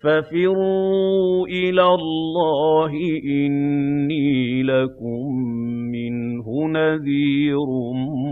فَفِرُّوا إِلَى اللَّهِ ۖ إِنِّي لَكُم مِّنْهُ نَذِيرٌ مُّبِينٌ